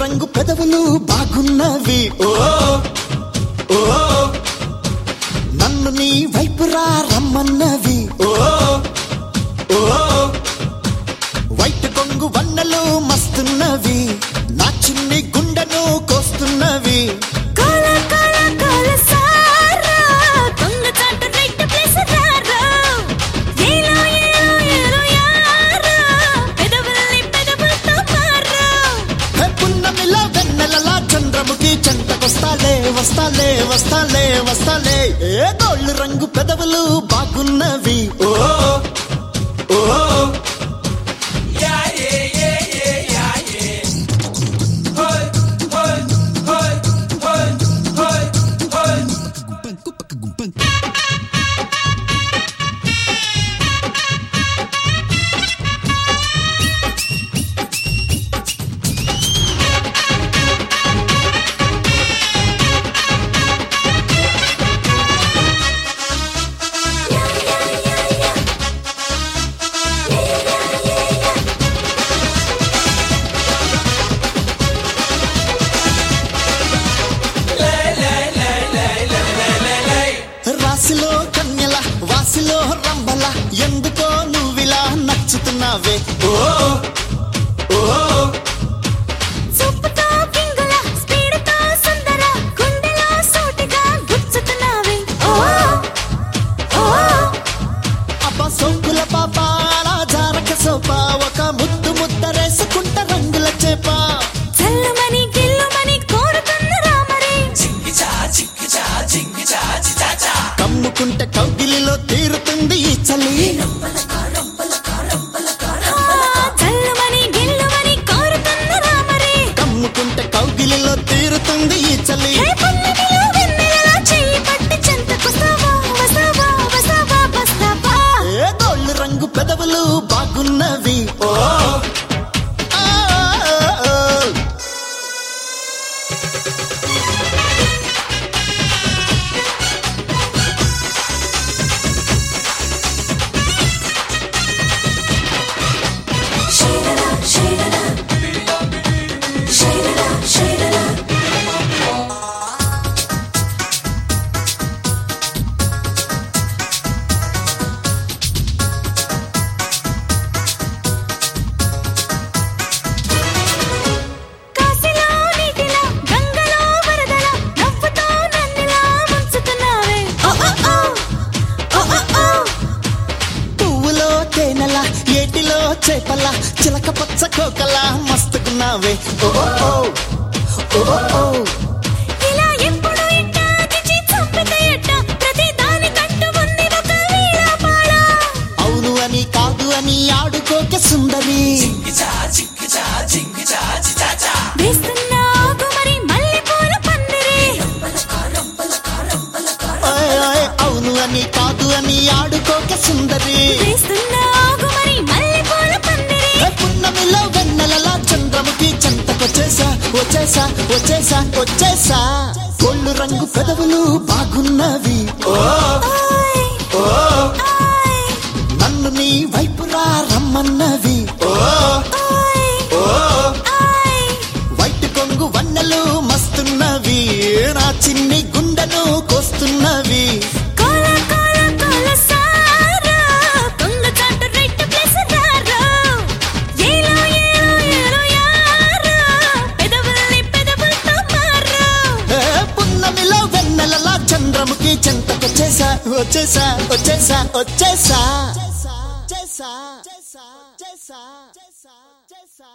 రంగు పెదవులు బాగున్నవి. ఓ నన్ను నీ వైపు రమ్మన్నవి. ఓ వైట్ కొంగు వన్నలు మస్తున్నవి. నా చిన్ని వస్తాలే వస్తాలే. ఏ గోళ్ళు రంగు పెదవులు బాగున్నవి. ఓ ఓ ఎందుకో రంబల ఎందుకో నువ్విలా నచ్చుతున్నావే. ఓ ఓ సోకుల పాప అలా జారక సోపా చేపల చిలక పచ్చ కోకల మస్తుకున్నావే. అవును అని కాదు అని ఆడుకోక సుందరి. అవును అని కాదు అని ఆడుకోక సుందరి. వచ్చేసా వచ్చేసా వచ్చేసా. కొళ్ళు రంగు పెదవులు బాగున్నవి. నన్ను నీ వైపురా రమ్మన్నవి. వచ్చేసా వచ్చేసా వచ్చేసా వచ్చేసా వచ్చేసా వచ్చేసా